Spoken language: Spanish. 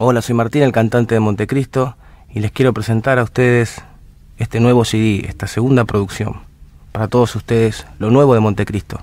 Hola, soy Martín, el cantante de Montecristo, y les quiero presentar a ustedes este nuevo CD, esta segunda producción. Para todos ustedes, lo nuevo de Montecristo.